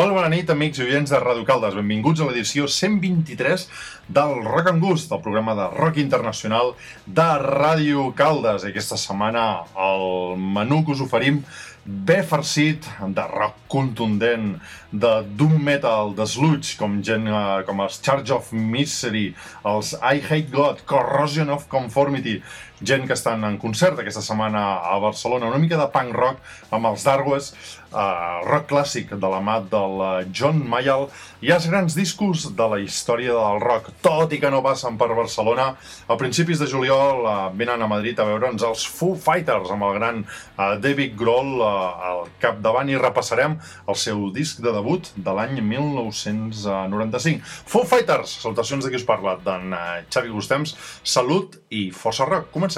Molt bona nit, amics i oients de Ràdio Caldes. Benvinguts a l'edició 123 del Rock and Gust, del programa de rock internacional de Ràdio Caldes. Aquesta setmana el menú que us oferim bé farcit de rock contundent, de doom metal, de sludge, com, gent, uh, com els Charge of Misery, els I Hate God, Corrosion of Conformity, gent que estan en concert aquesta setmana a Barcelona, una mica de punk rock amb els Darwes, uh, rock clàssic de la mà del John Mayall, i els grans discos de la història del rock, tot i que no passen per Barcelona. A principis de juliol uh, venen a Madrid a veure'ns els Foo Fighters amb el gran uh, David Grohl uh, al capdavant i repassarem el seu disc de debut de l'any 1995. Foo Fighters, salutacions de qui us parla, d'en uh, Xavi Gustems, salut i força rock. Comencem.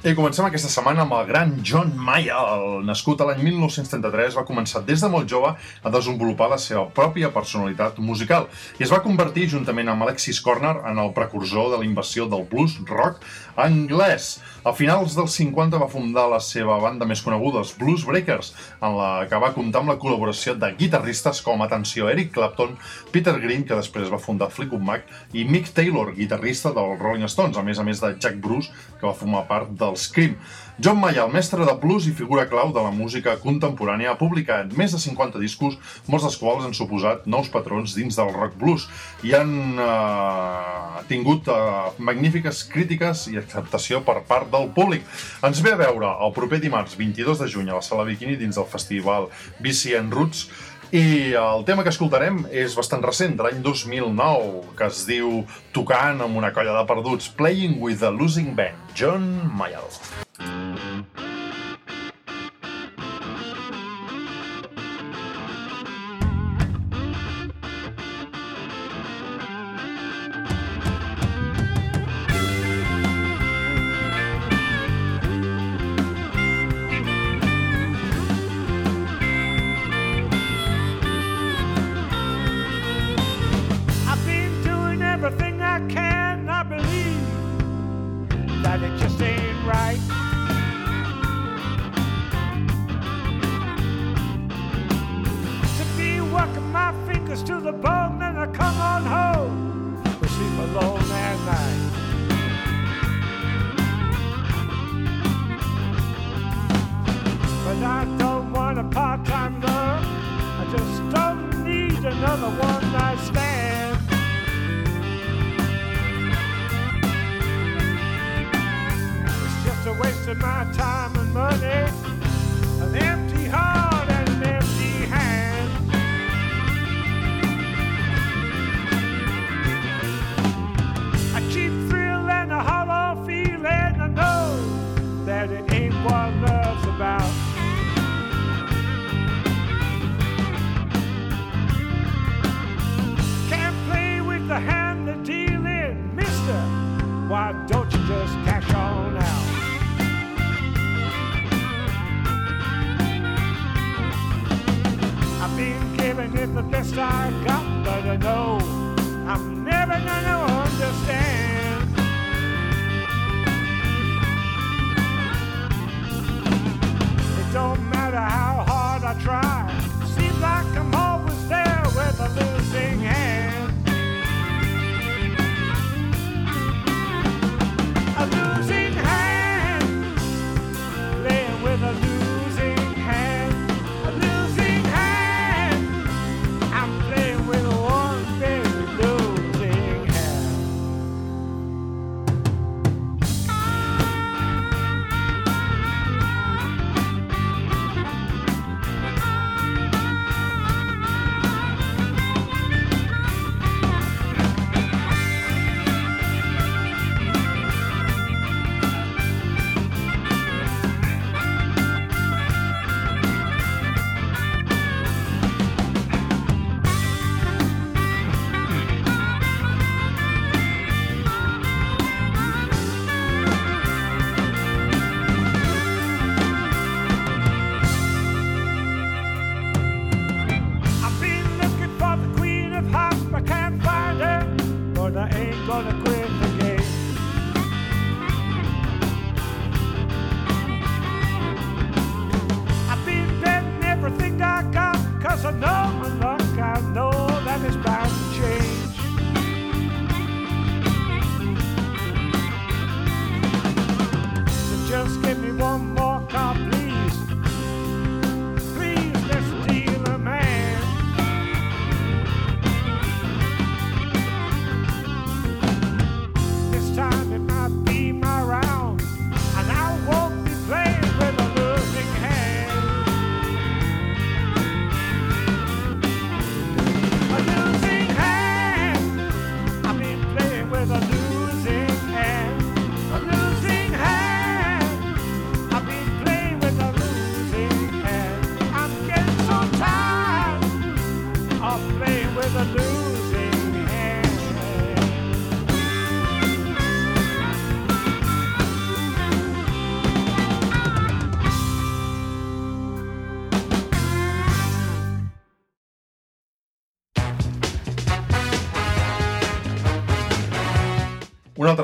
I comencem aquesta setmana amb el gran John Mayer. El nascut a l'any 1933 va començar des de molt jove a desenvolupar la seva pròpia personalitat musical i es va convertir, juntament amb Alexis Corner, en el precursor de la invasió del blues rock anglès. A finals dels 50 va fundar la seva banda més coneguda, els Blues Breakers, en la que va comptar amb la col·laboració de guitarristes com, atenció, Eric Clapton, Peter Green, que després va fundar Fleetwood Mac, i Mick Taylor, guitarrista dels Rolling Stones, a més a més de Jack Bruce, que va formar part dels Cream. John Mayer, el mestre de blues i figura clau de la música contemporània, ha publicat més de 50 discos, molts dels quals han suposat nous patrons dins del rock blues i han eh, tingut eh, magnífiques crítiques i acceptació per part del públic. Ens ve a veure el proper dimarts 22 de juny a la Sala Bikini dins del festival BCN Roots i el tema que escoltarem és bastant recent, de l'any 2009, que es diu Tocant amb una colla de perduts, Playing with a Losing Band, John Mayall. Don't matter how hard I try.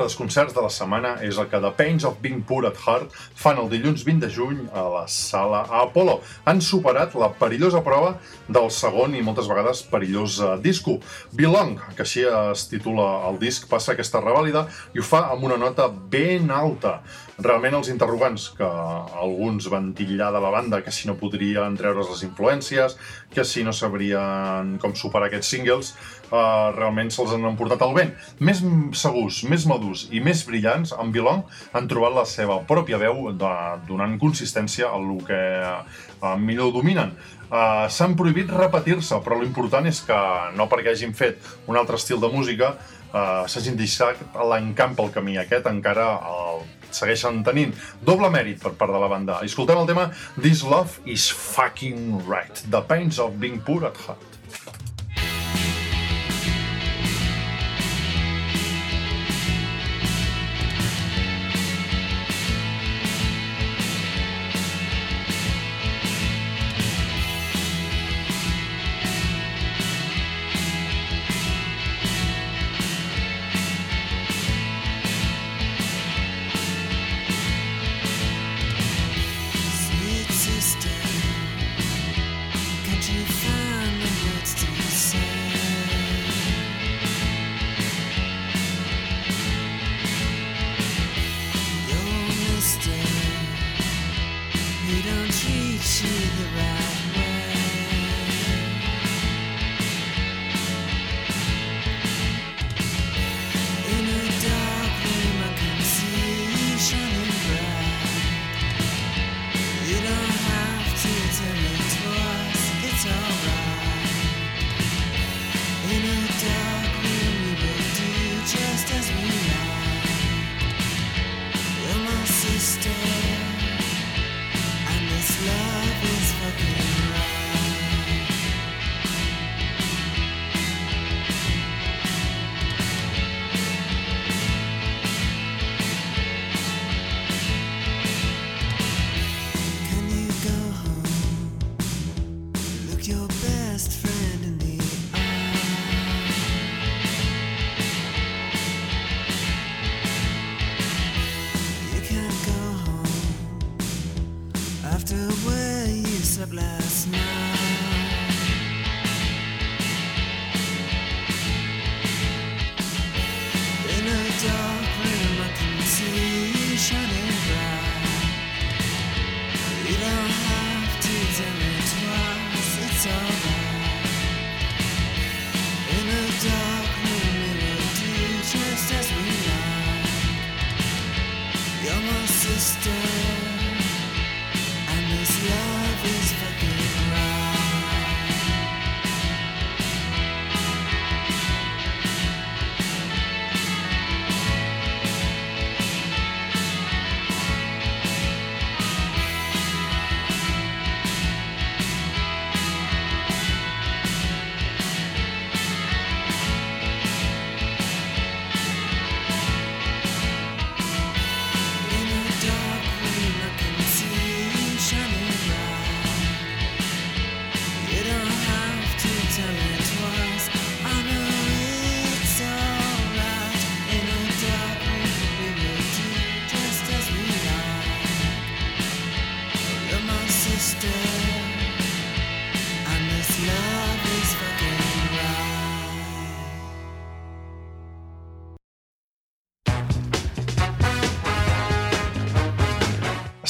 Dels concerts de la setmana és el que The Pains of Being Poor at Heart fan el dilluns 20 de juny a la sala Apollo. Han superat la perillosa prova del segon i moltes vegades perillós eh, disco. Belong, que així es titula el disc, passa aquesta revàlida i ho fa amb una nota ben alta. Realment els interrogants que alguns van titllar de la banda, que si no podrien treure's les influències, que si no sabrien com superar aquests singles, uh, realment se'ls han emportat al vent. Més segurs, més madurs i més brillants, en Belong han trobat la seva pròpia veu de, donant consistència a lo que uh, millor dominen. Uh, S'han prohibit repetir-se, però l'important és que no perquè hagin fet un altre estil de música uh, s'hagin deixat l'encamp pel camí. Aquest encara el segueixen tenint doble mèrit per part de la banda. Escoltem el tema This Love is Fucking Right, The Pains of Being Poor at Heart.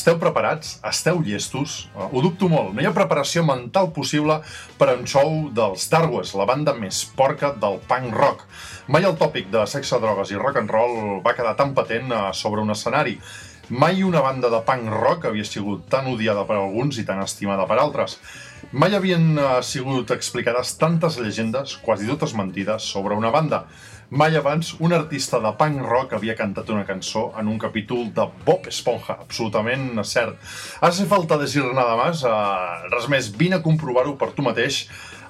Esteu preparats? Esteu llestos? Uh, Ho dubto molt. No hi ha preparació mental possible per a un show dels Darwes, la banda més porca del punk rock. Mai el tòpic de sexe, drogues i rock and roll va quedar tan patent uh, sobre un escenari. Mai una banda de punk rock havia sigut tan odiada per alguns i tan estimada per altres. Mai havien uh, sigut explicades tantes llegendes, quasi totes mentides, sobre una banda. Mai abans un artista de punk rock havia cantat una cançó en un capítol de Bob Esponja, absolutament cert. Hace falta decir nada más, uh, res més, vine a comprovar-ho per tu mateix.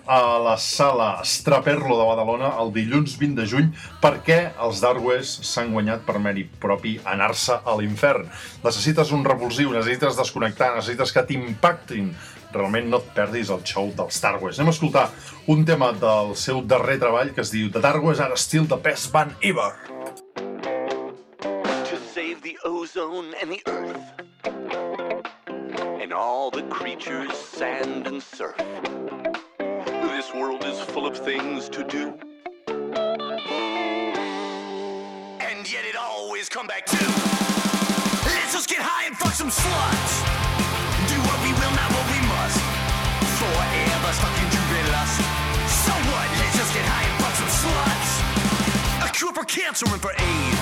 a la sala Straperlo de Badalona el dilluns 20 de juny perquè els Darwes s'han guanyat per mèrit propi anar-se a l'infern. Necessites un revulsiu, necessites desconnectar, necessites que t'impactin. Realment no et perdis el show dels Darwes. Anem a escoltar un tema del seu darrer treball que es diu The Darwes are still the best band ever. to save the ozone and the earth and all the creatures, sand and surf. This world is full of things to do. And yet it always come back to Let's just get high and fuck some sluts. Do what we will, not. Forever stuck in juvenile lust. So what? Let's just get high and fuck some sluts. A cure for cancer and for AIDS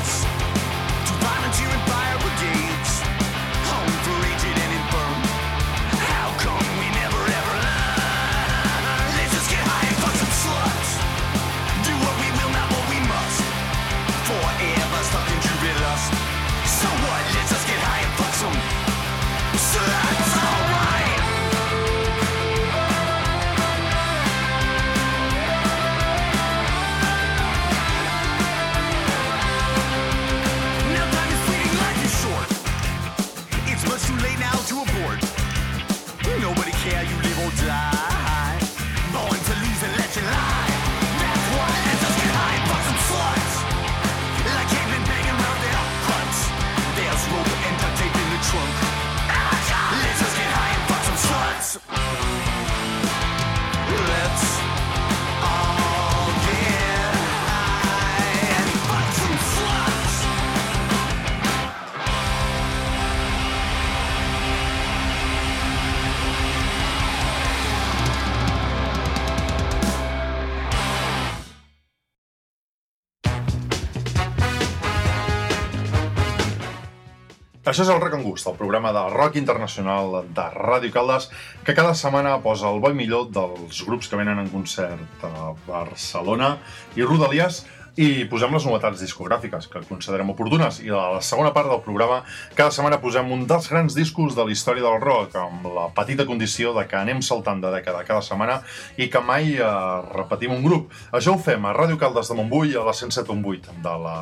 Això és el Rock and Gust, el programa de rock internacional de Ràdio Caldes, que cada setmana posa el bo i millor dels grups que venen en concert a Barcelona. I Rodalies i posem les novetats discogràfiques que considerem oportunes. I a la segona part del programa, cada setmana posem un dels grans discos de la història del rock, amb la petita condició de que anem saltant de dècada cada setmana i que mai eh, repetim un grup. Això ho fem a Ràdio Caldes de Montbui, a la 107.8 de la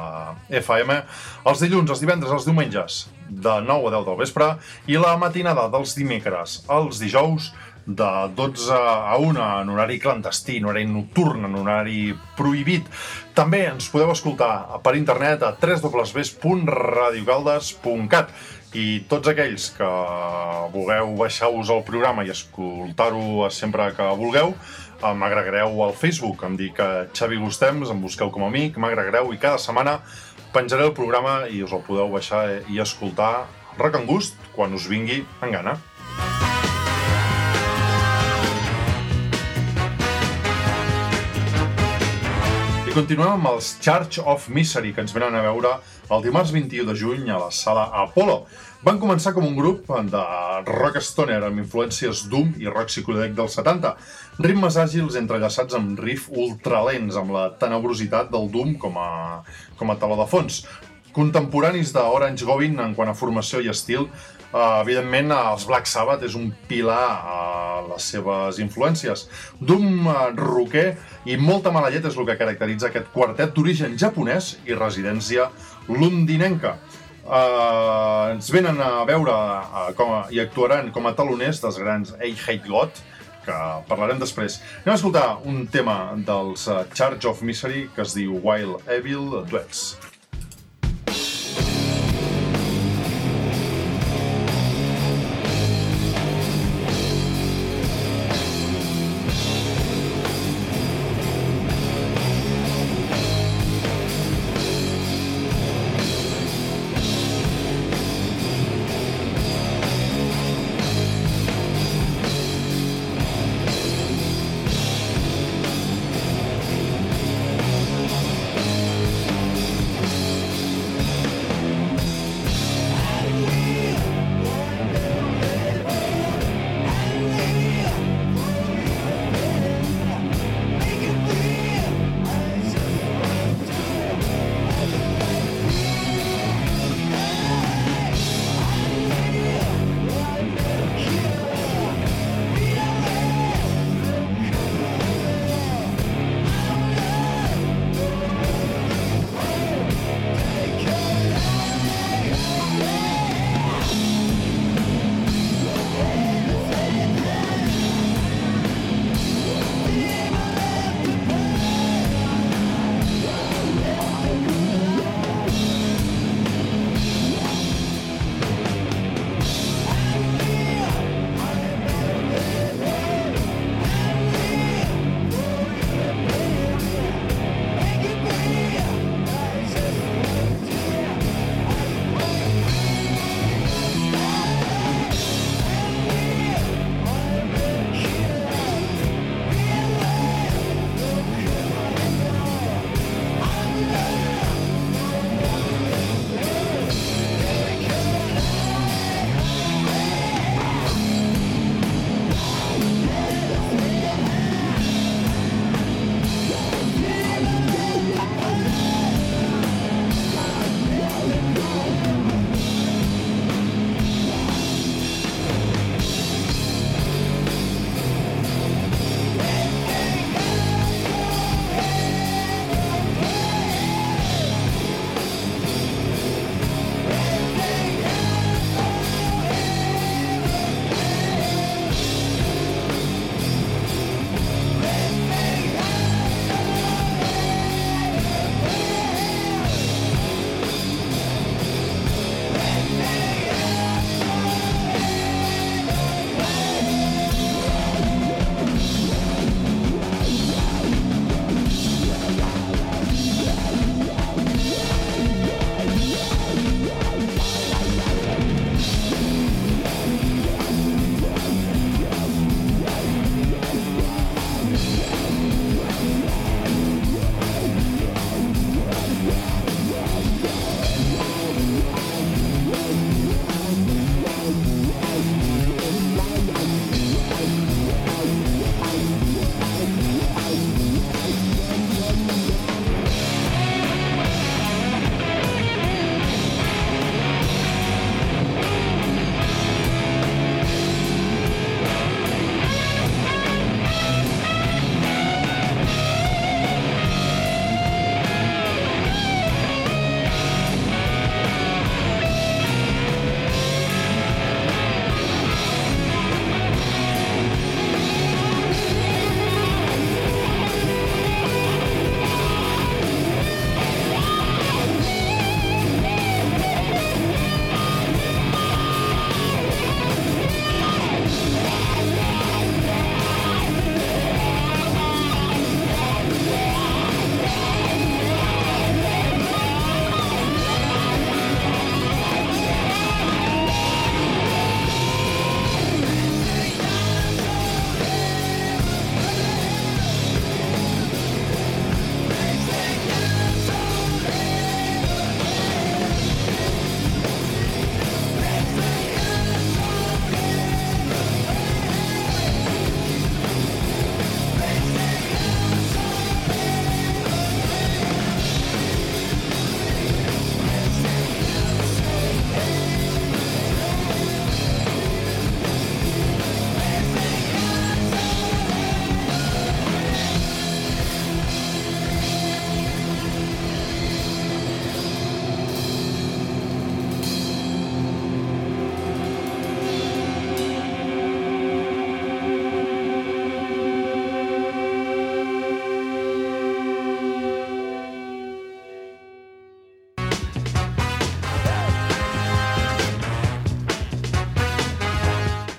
FM, els dilluns, els divendres, els diumenges, de 9 a 10 del vespre, i la matinada dels dimecres, els dijous, de 12 a 1 en horari clandestí, en horari nocturn, en horari prohibit. També ens podeu escoltar per internet a www.radiocaldes.cat i tots aquells que vulgueu baixar-vos el programa i escoltar-ho sempre que vulgueu, eh, m'agregareu al Facebook, em dic eh, Xavi Gustems, em busqueu com a amic, m'agregareu i cada setmana penjaré el programa i us el podeu baixar i escoltar rock and gust quan us vingui en gana. Continuem amb els Charge of Misery, que ens venen a veure el dimarts 21 de juny a la sala Apollo. Van començar com un grup de rock stoner amb influències doom i rock psicodèlic dels 70, ritmes àgils entrellaçats amb riff ultralents, amb la tenebrositat del doom com a, com a taló de fons. Contemporanis d'Orange Govin en quant a formació i estil, Uh, evidentment, els Black Sabbath és un pilar a les seves influències. Doom rocker i molta mala llet és el que caracteritza aquest quartet d'origen japonès i residència londinenca. Uh, ens venen a veure uh, com a, i actuaran com a taloners dels grans I Hate God, que parlarem després. Anem a escoltar un tema dels uh, Charge of Misery que es diu Wild Evil Duets.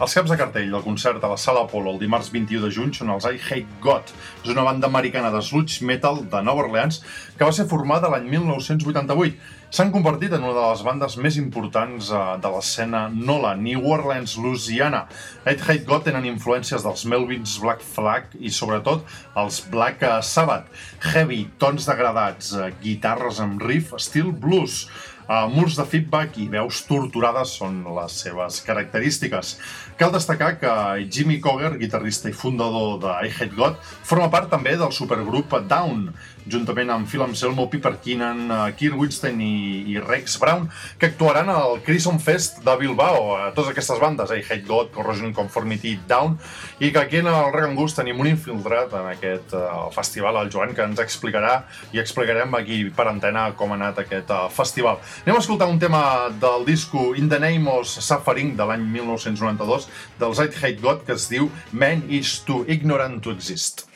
Els caps de cartell del concert a la Sala Apollo el dimarts 21 de juny són els I Hate God. És una banda americana de sludge metal de Nova Orleans que va ser formada l'any 1988. S'han convertit en una de les bandes més importants eh, de l'escena Nola, New Orleans, Louisiana. I Hate God tenen influències dels Melvins, Black Flag i sobretot els Black eh, Sabbath. Heavy, tons degradats, eh, guitarres amb riff, estil blues. Uh, murs de feedback i veus torturades són les seves característiques. Cal destacar que Jimmy Coger, guitarrista i fundador de I Hate God, forma part també del supergrup Down, juntament amb Phil Anselmo, Piper Keenan, uh, Kirk Winston i, i Rex Brown, que actuaran al Crimson Fest de Bilbao, a totes aquestes bandes, I Hate God, Corrosion Conformity, Down, i que aquí en el Regan Gust tenim un infiltrat en aquest uh, festival, el Joan, que ens explicarà i explicarem aquí per antena com ha anat aquest uh, festival. Anem a escoltar un tema del disco In the Name of Suffering de l'any 1992 dels I Hate God que es diu Man is too ignorant to exist.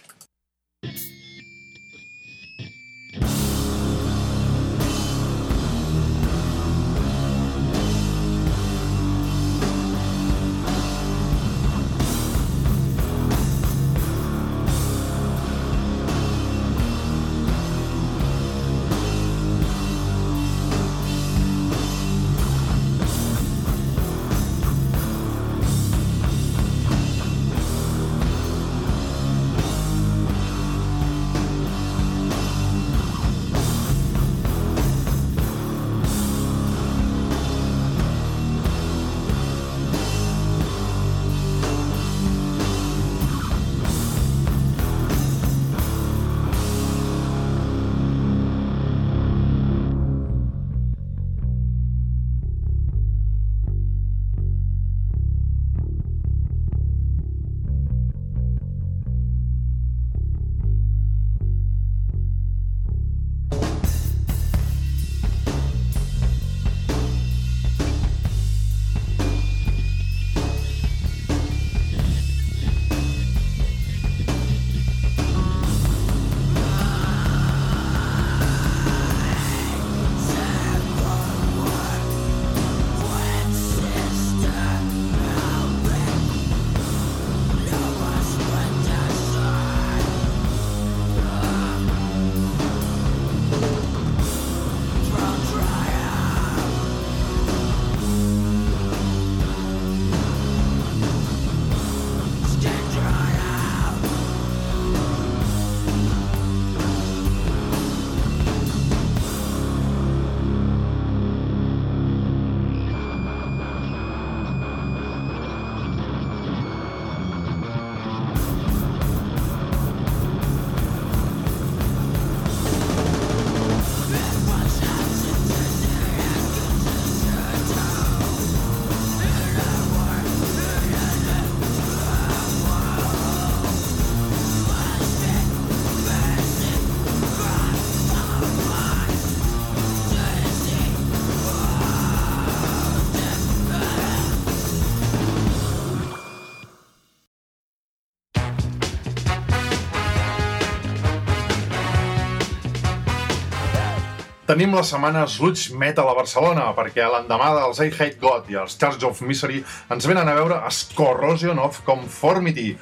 Tenim la setmana Sludge Metal a Barcelona, perquè l'endemà dels I Hate God i els Charge of Misery ens venen a veure Corrosion of Conformity,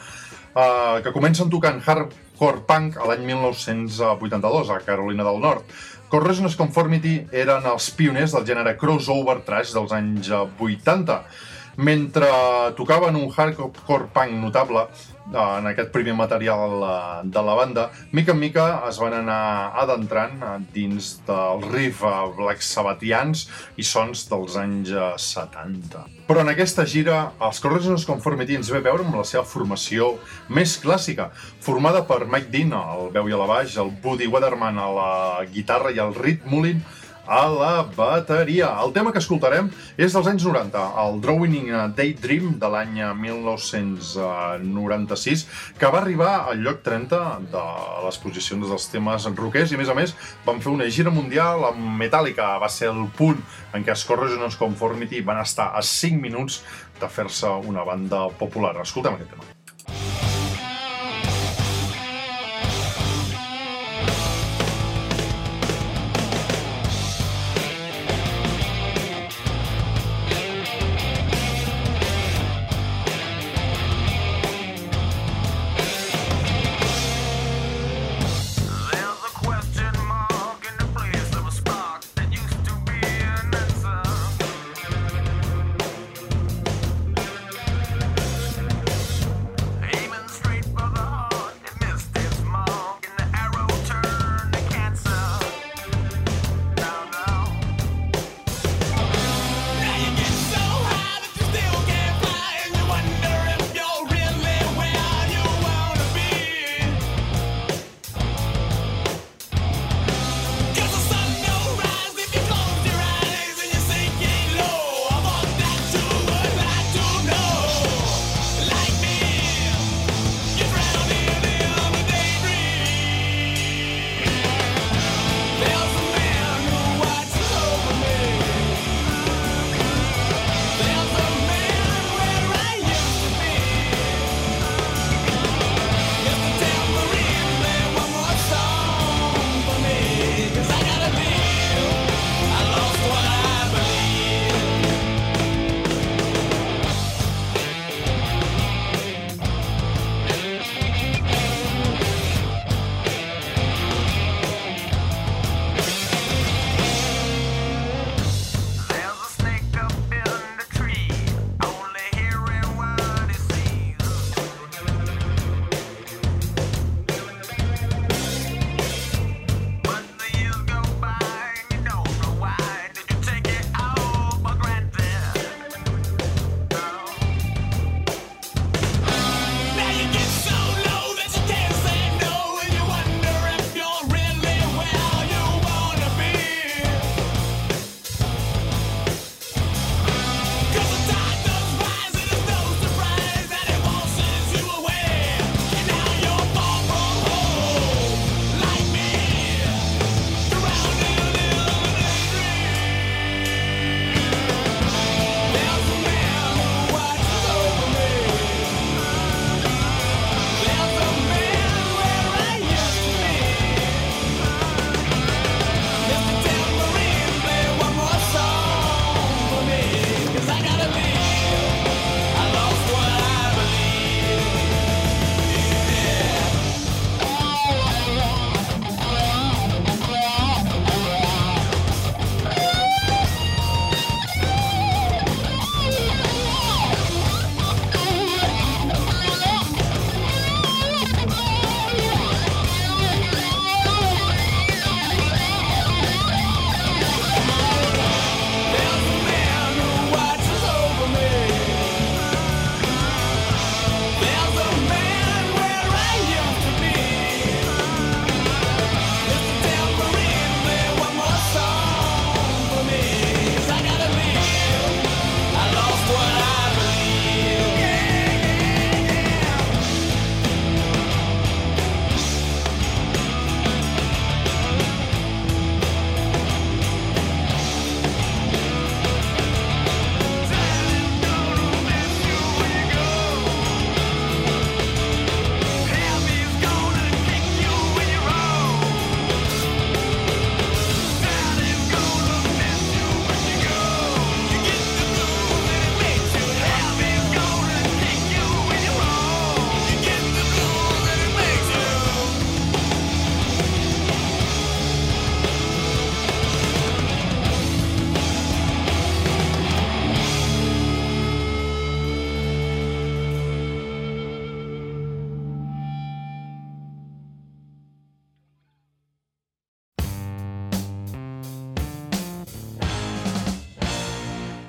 uh, que comencen tocant hardcore punk a l'any 1982 a Carolina del Nord. Corrosion of Conformity eren els pioners del gènere crossover trash dels anys eh, 80. Mentre tocaven un hardcore punk notable eh, en aquest primer material eh, de la banda, mica en mica es van anar adentrant eh, dins del riff Black Sabbathians i sons dels anys eh, 70. Però en aquesta gira, els Corrosions Conformity ens ve veure amb la seva formació més clàssica, formada per Mike Dean al veu i a la baix, el Buddy Weatherman a la guitarra i el Reed Mullin a la bateria. El tema que escoltarem és dels anys 90, el Drawing a Daydream de l'any 1996, que va arribar al lloc 30 de les posicions dels temes rockers i, a més a més, van fer una gira mundial amb Metallica. Va ser el punt en què Corrosion of Conformity van estar a 5 minuts de fer-se una banda popular. Escoltem aquest tema. Thank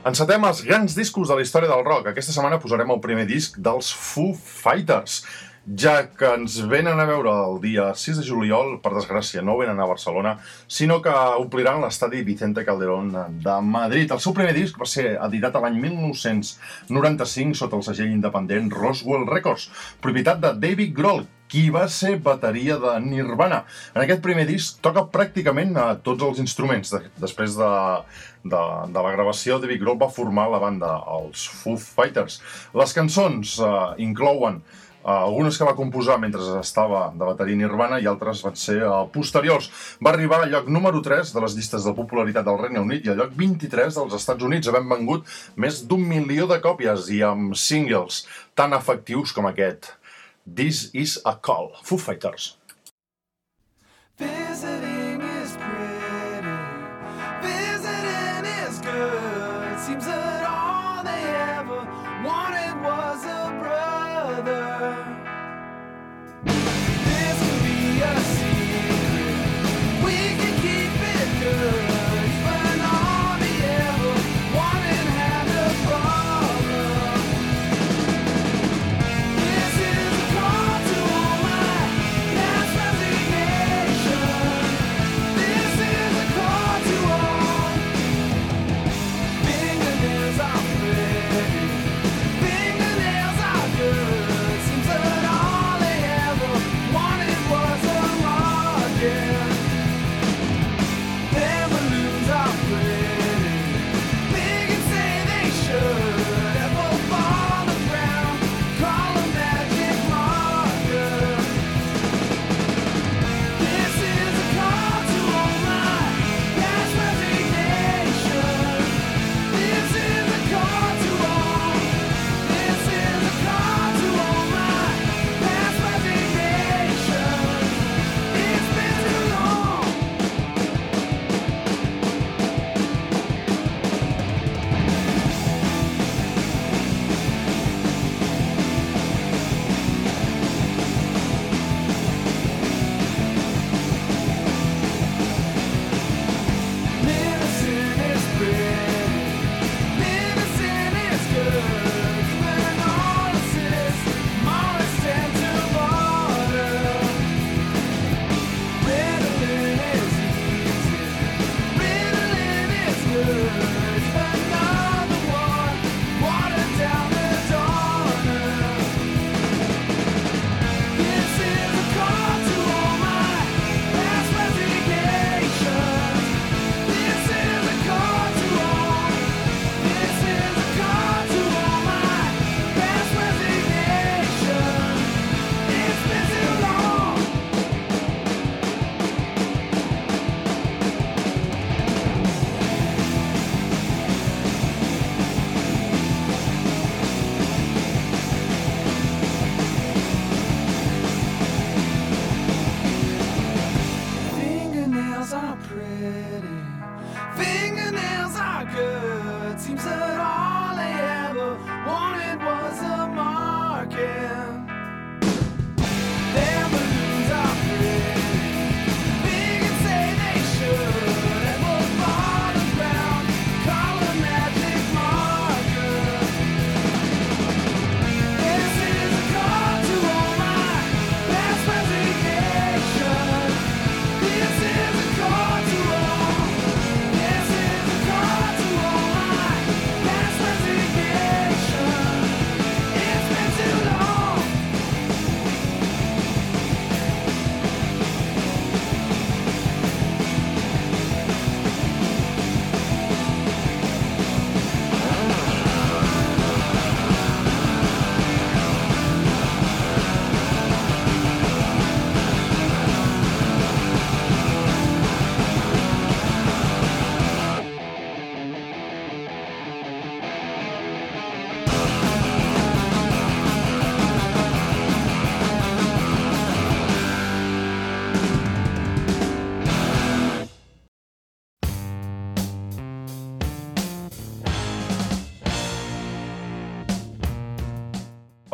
Encetem els grans discos de la història del rock. Aquesta setmana posarem el primer disc dels Foo Fighters, ja que ens venen a veure el dia 6 de juliol, per desgràcia no venen a Barcelona, sinó que ompliran l'estadi Vicente Calderón de Madrid. El seu primer disc va ser editat l'any 1995 sota el segell independent Roswell Records, propietat de David Grohl, qui va ser bateria de Nirvana. En aquest primer disc toca pràcticament a tots els instruments. De, després de, de, de la gravació, David Grohl va formar la banda, els Foo Fighters. Les cançons uh, inclouen uh, algunes que va composar mentre estava de bateria Nirvana i altres van ser uh, posteriors. Va arribar al lloc número 3 de les llistes de popularitat del Regne Unit i al lloc 23 dels Estats Units, havent vengut més d'un milió de còpies i amb singles tan efectius com aquest. This is a call. Foo Fighters. Visiting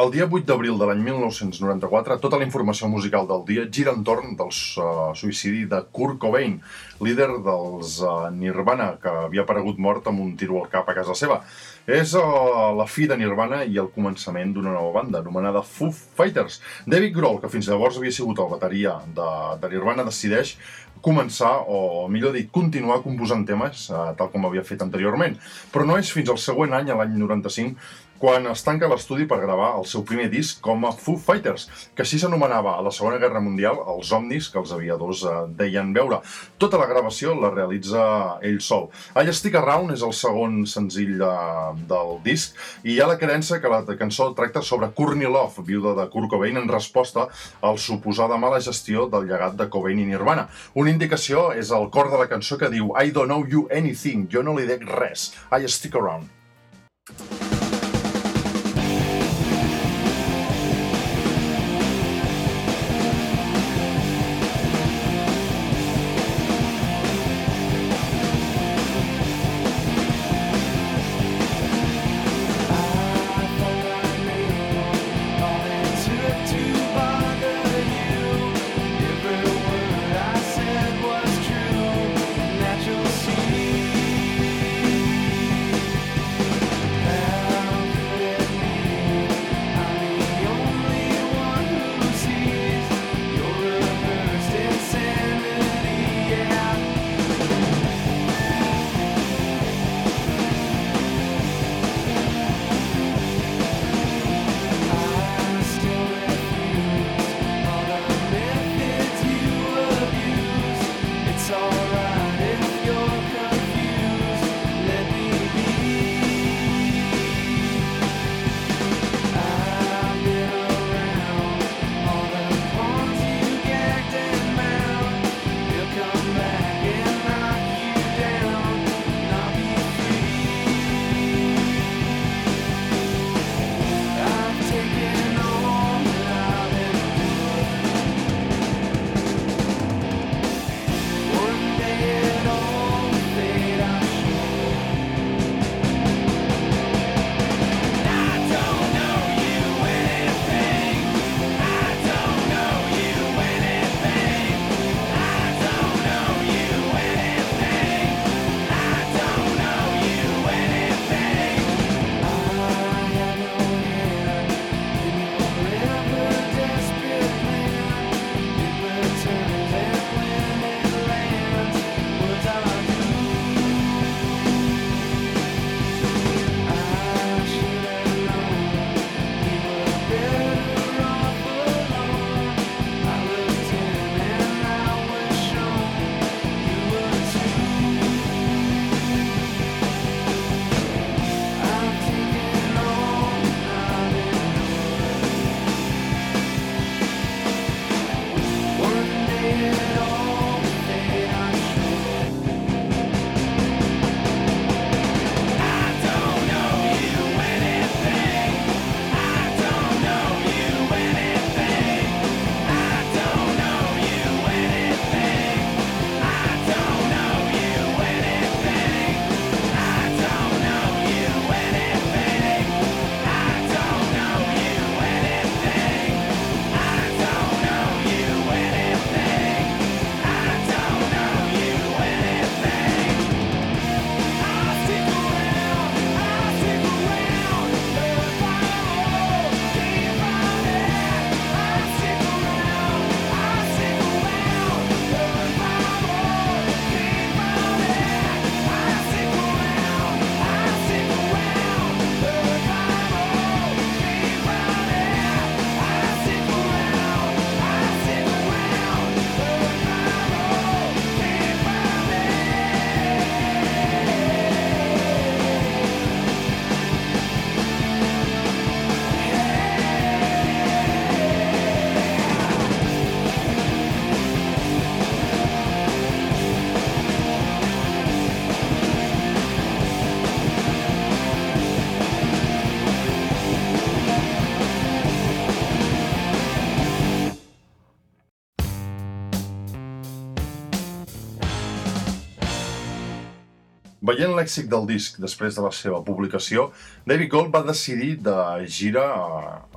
El dia 8 d'abril de l'any 1994, tota la informació musical del dia gira entorn del uh, suïcidi de Kurt Cobain, líder dels uh, Nirvana, que havia aparegut mort amb un tiro al cap a casa seva. És uh, la fi de Nirvana i el començament d'una nova banda, anomenada Foo Fighters. David Grohl, que fins llavors havia sigut el bateria de, de Nirvana, decideix començar, o millor dit, continuar composant temes, eh, tal com havia fet anteriorment. Però no és fins al següent any, l'any 95, quan es tanca l'estudi per gravar el seu primer disc com a Foo Fighters, que així s'anomenava a la Segona Guerra Mundial els omnis que els aviadors eh, deien veure. Tota la gravació la realitza ell sol. I Stick Around és el segon senzill de, del disc i hi ha la creença que la cançó tracta sobre Courtney Love, viuda de Kurt Cobain, en resposta al suposada mala gestió del llegat de Cobain i Nirvana. Una indicació és el cor de la cançó que diu I don't know you anything, jo no li dec res, I stick around. Natural Veient l'èxit del disc després de la seva publicació, David Gold va decidir de gira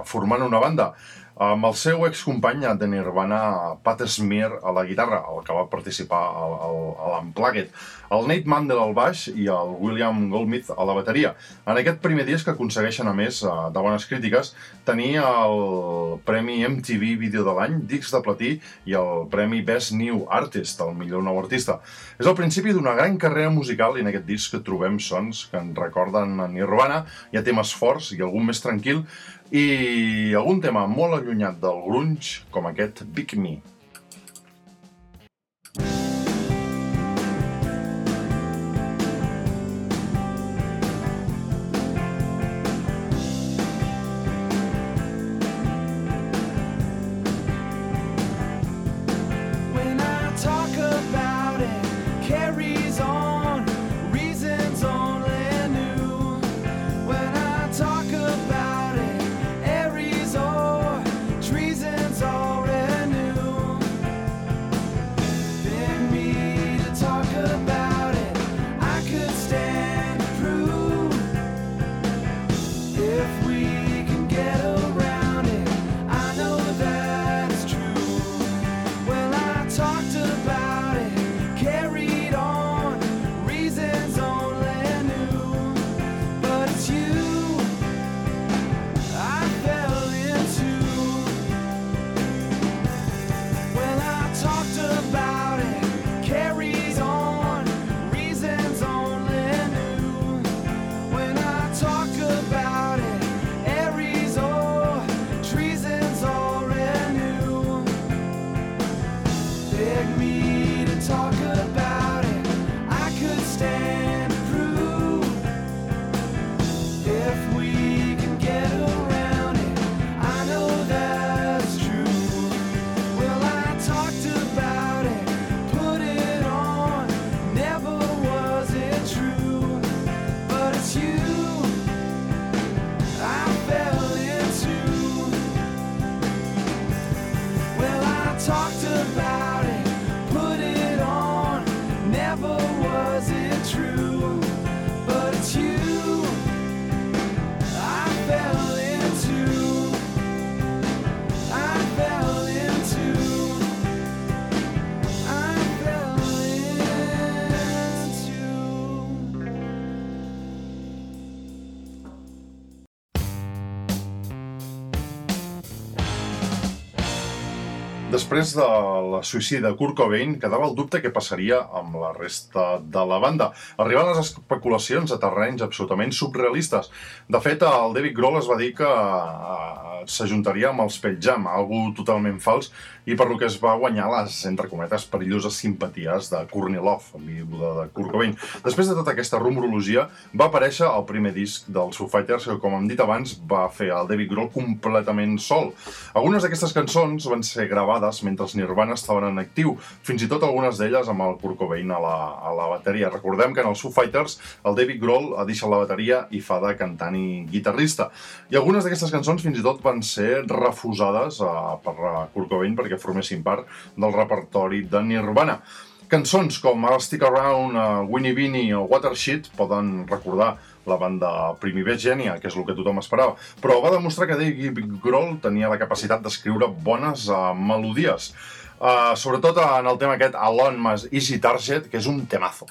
formar una banda amb el seu excompany de Nirvana, Pat Smear, a la guitarra, el que va participar al, a l'Unplugged, el Nate Mandel al baix i el William Goldsmith a la bateria. En aquest primer disc aconsegueixen, a més eh, de bones crítiques, tenir el Premi MTV Vídeo de l'any, disc de platí i el Premi Best New Artist, el millor nou artista. És el principi d'una gran carrera musical i en aquest disc trobem sons que en recorden a Nirvana, hi ha temes forts i algun més tranquil, i algun tema molt allunyat del grunge, com aquest Big Me. Després de la suïcida de Kurt Cobain, quedava el dubte què passaria amb la resta de la banda. Arriben les especulacions a terrenys absolutament surrealistes. De fet, el David Grohl es va dir que eh, s'ajuntaria amb els Pearl Jam, algo totalment fals, i per lo que es va guanyar les, entre cometes, perilloses simpaties de Love, viuda de Kurt Cobain. Després de tota aquesta rumorologia, va aparèixer el primer disc dels Foo Fighters, que, com hem dit abans, va fer el David Grohl completament sol. Algunes d'aquestes cançons van ser gravades mentre els Nirvana estaven en actiu, fins i tot algunes d'elles amb el Kurt Cobain a la, a la bateria. Recordem que en els Foo Fighters el David Grohl ha deixat la bateria i fa de cantant i guitarrista. I algunes d'aquestes cançons fins i tot van ser refusades uh, per uh, Kurt Cobain perquè formessin part del repertori de Nirvana. Cançons com I'll Stick Around, uh, Winnie Winnie o Watershed poden recordar la banda Primivegenia, que és el que tothom esperava, però va demostrar que David Grohl tenia la capacitat d'escriure bones uh, melodies, uh, sobretot en el tema aquest Alone Mas Easy Target, que és un temazo.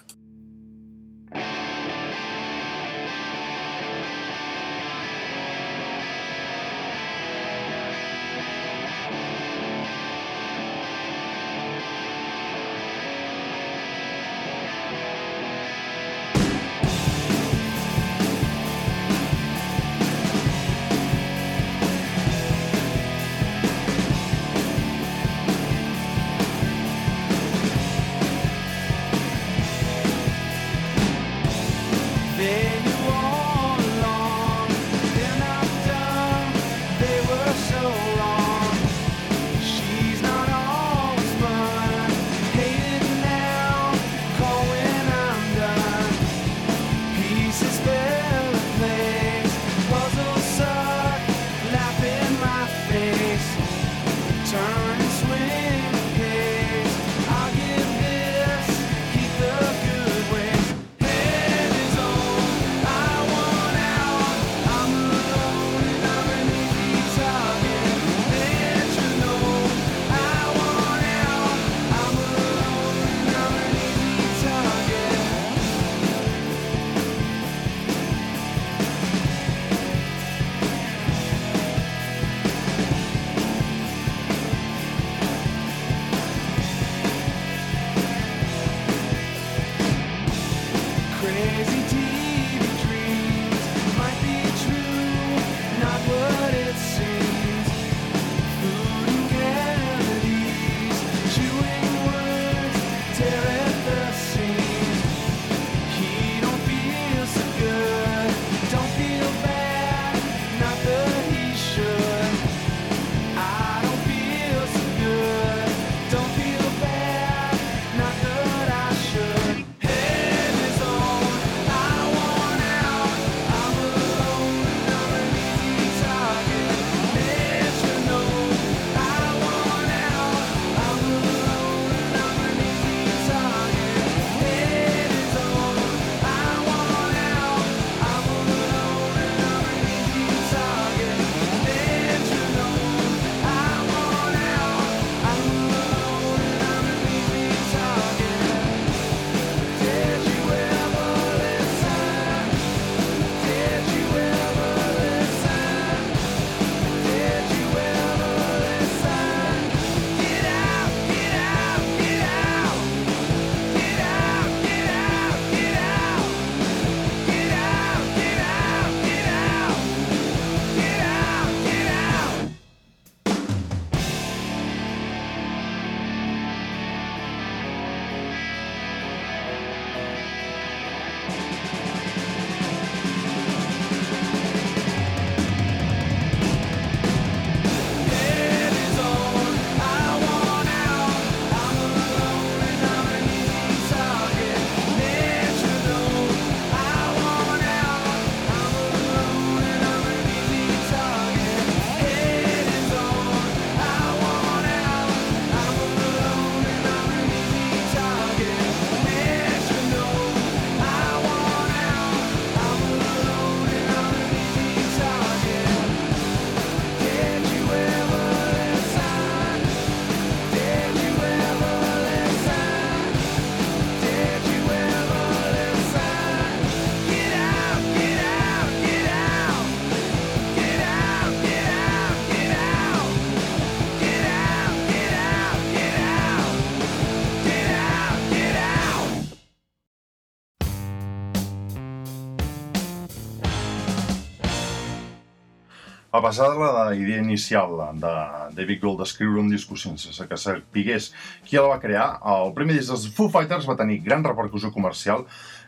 A pesar de la idea inicial de David Gold d'escriure un disco sense que sapigués qui el va crear, el primer disc dels Foo Fighters va tenir gran repercussió comercial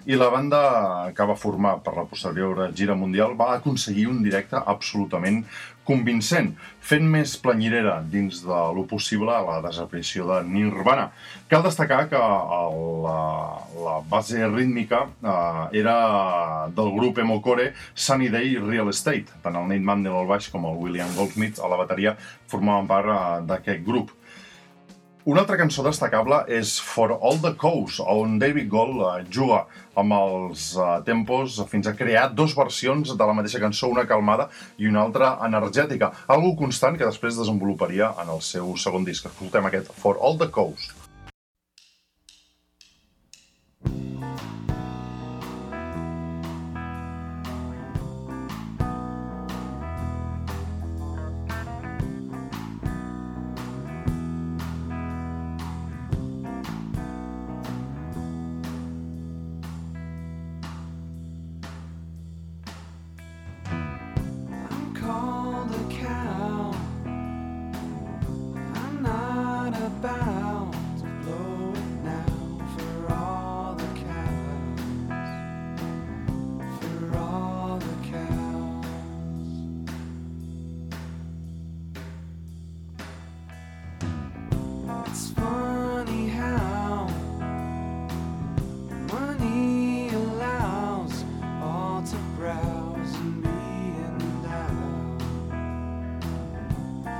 i la banda que va formar per la posterior gira mundial va aconseguir un directe absolutament convincent, fent més planyirera dins de lo possible la desaparició de Nirvana. Cal destacar que el, la, la base rítmica eh, era del grup Emocore Sunny Day Real Estate. Tant el Nate Mandel al baix com el William Goldsmith a la bateria formaven part eh, d'aquest grup. Una altra cançó destacable és For All the Coast, on David Gold eh, juga amb els eh, tempos fins a crear dos versions de la mateixa cançó, una calmada i una altra energètica, algo constant que després desenvoluparia en el seu segon disc. Escoltem aquest For All the Coast.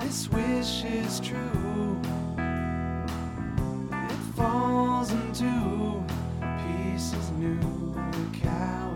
This wish is true. Falls into pieces new. Cow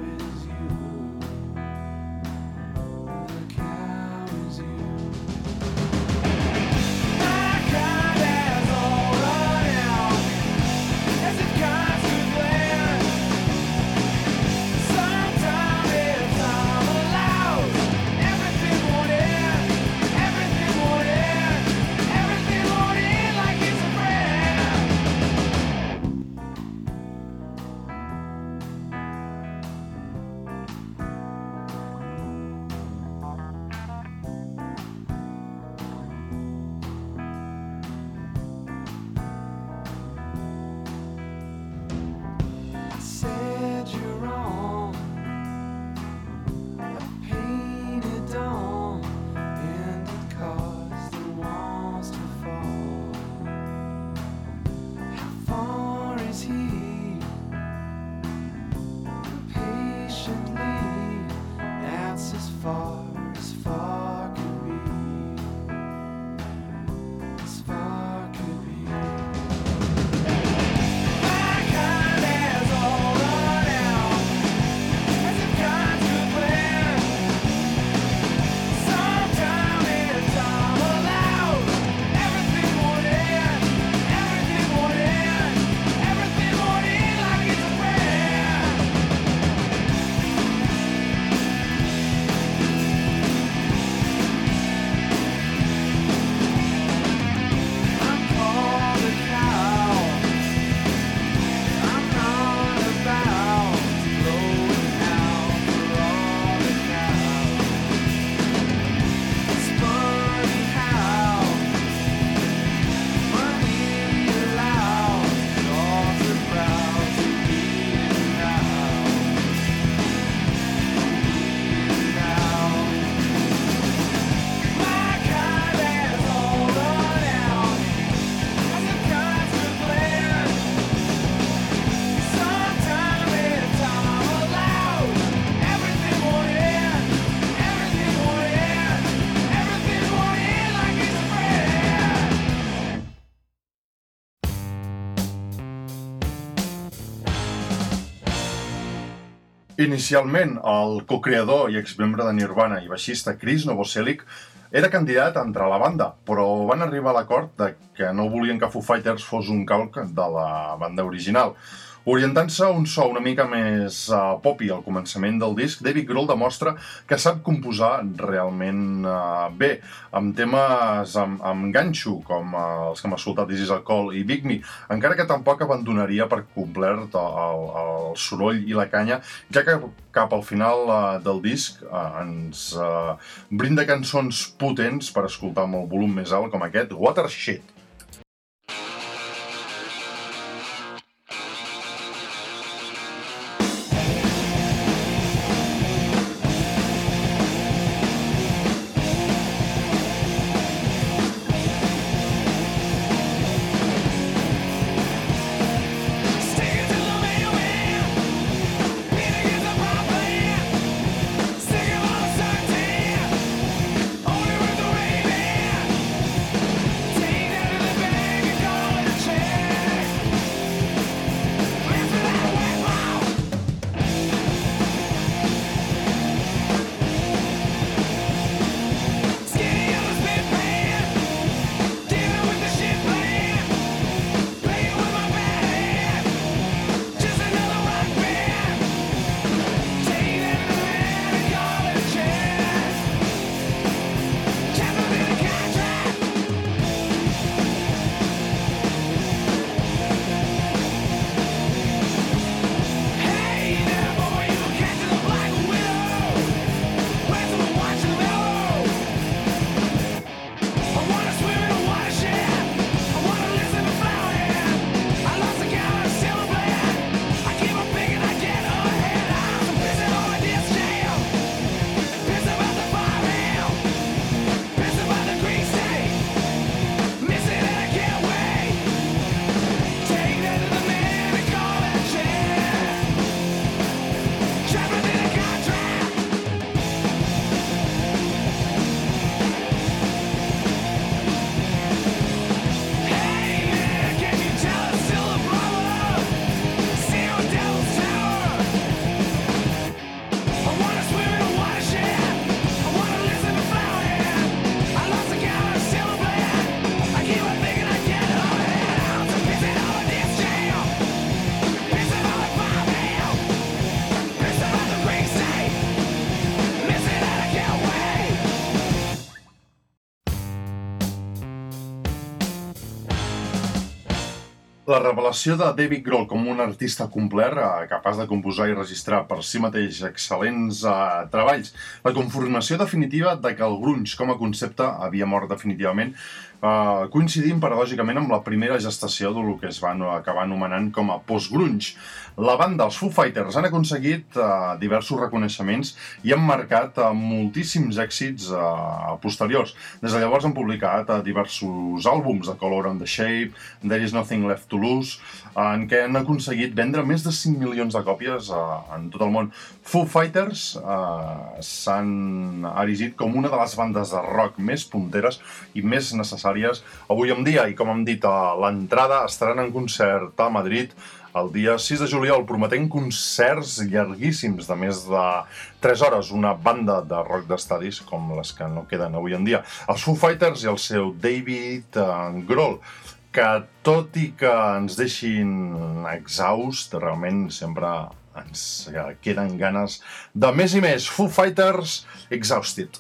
Inicialment, el co-creador i exmembre de Nirvana i baixista Chris Novoselic Era candidat a entrar a la banda, però van arribar a l'acord de que no volien que Foo Fighters fos un calc de la banda original. Orientant-se a un so una mica més uh, popi al començament del disc, David Grohl demostra que sap composar realment uh, bé, amb temes amb, amb ganxo, com uh, els que hem escoltat This is Alcohol i Big Me, encara que tampoc abandonaria per complet el, el soroll i la canya, ja que cap al final uh, del disc uh, ens uh, brinda cançons potents per escoltar amb el volum més alt, com aquest Watershed. La revelació de David Grohl com un artista complet, eh, capaç de composar i registrar per si mateix excel·lents eh, treballs, la conformació definitiva de que el grunge com a concepte havia mort definitivament, eh, coincidint paradògicament amb la primera gestació del que es va acabar anomenant com a post-grunge. La banda, els Foo Fighters, han aconseguit eh, diversos reconeixements i han marcat eh, moltíssims èxits eh, posteriors. Des de llavors han publicat eh, diversos àlbums de Color on the Shape, There is Nothing Left to Lose, eh, en què han aconseguit vendre més de 5 milions de còpies eh, en tot el món. Foo Fighters eh, s'han erigit com una de les bandes de rock més punteres i més necessàries avui en dia i com hem dit a l'entrada estaran en concert a Madrid el dia 6 de juliol, prometent concerts llarguíssims de més de 3 hores, una banda de rock d'estadis com les que no queden avui en dia. Els Foo Fighters i el seu David eh, Grohl, que tot i que ens deixin exhaust, realment sempre ens eh, queden ganes de més i més. Foo Fighters Exhausted.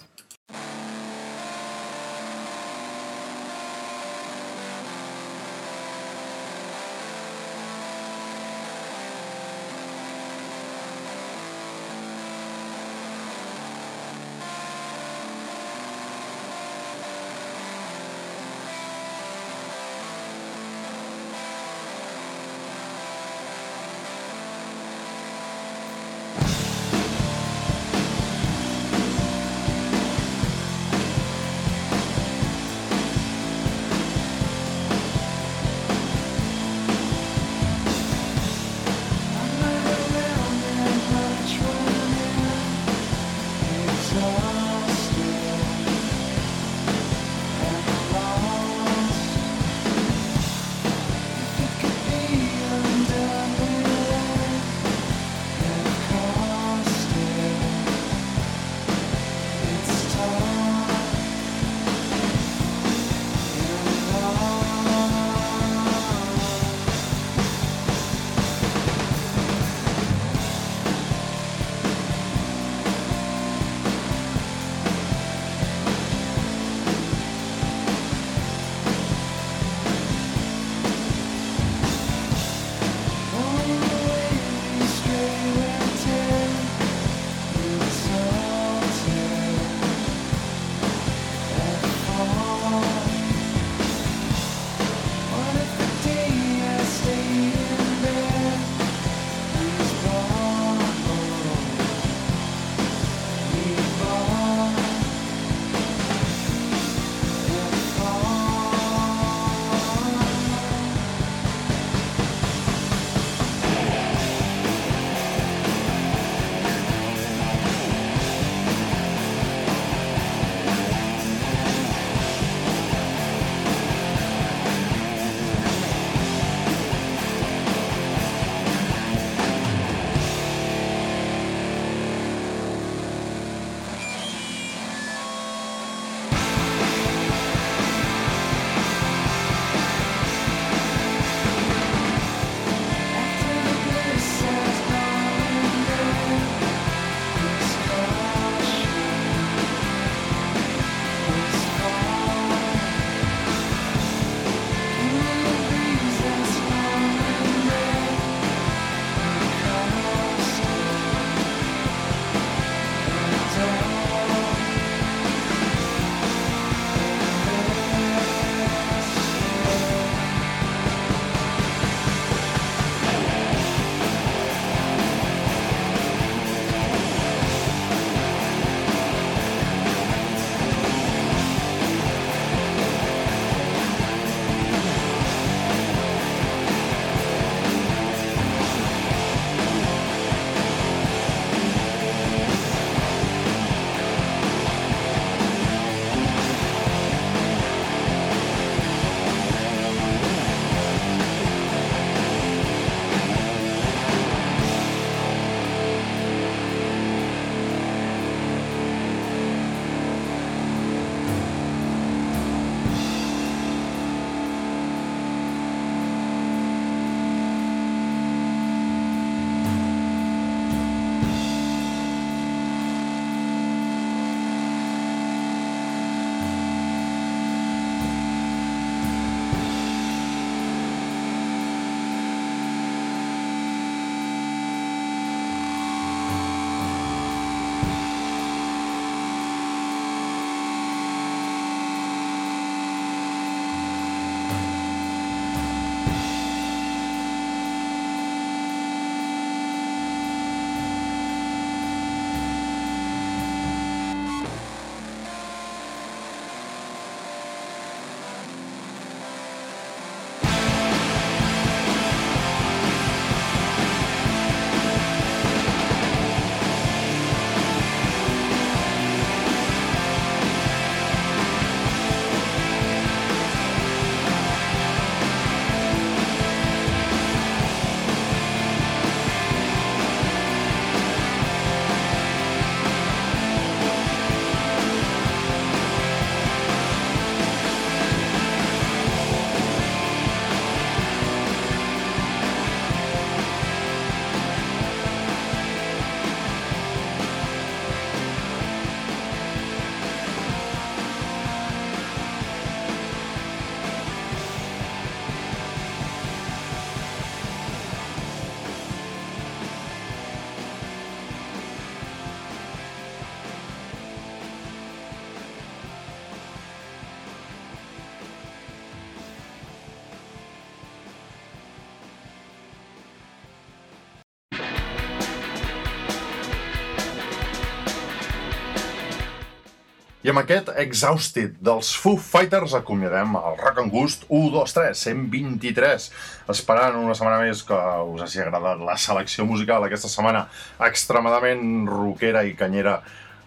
Amb aquest Exhausted dels Foo Fighters acomiadem el Rock and Gust 1, 2, 3, 123. Esperant una setmana més que us hagi agradat la selecció musical aquesta setmana extremadament rockera i canyera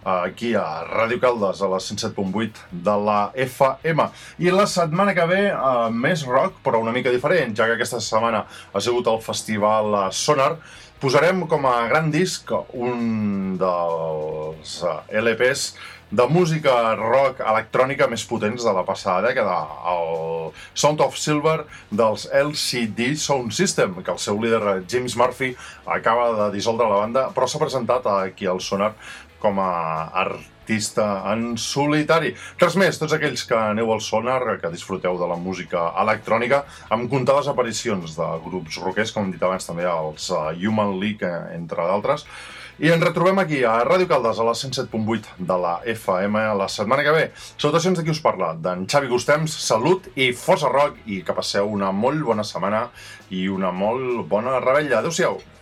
aquí a Ràdio Caldes, a la 107.8 de la FM. I la setmana que ve, eh, més rock, però una mica diferent, ja que aquesta setmana ha sigut el festival eh, Sonar, posarem com a gran disc un dels eh, LPs de música rock electrònica més potents de la passada dècada, el Sound of Silver dels LCD Sound System, que el seu líder James Murphy acaba de dissoldre la banda, però s'ha presentat aquí al Sonar com a artista en solitari. Res més, tots aquells que aneu al Sonar, que disfruteu de la música electrònica, amb comptades aparicions de grups rockers, com hem dit abans també els uh, Human League, eh, entre d'altres, i ens retrobem aquí a Ràdio Caldes, a la 107.8 de la FM la setmana que ve. Salutacions de qui us parla, d'en Xavi Gustems, salut i força rock i que passeu una molt bona setmana i una molt bona rebella. Adéu-siau!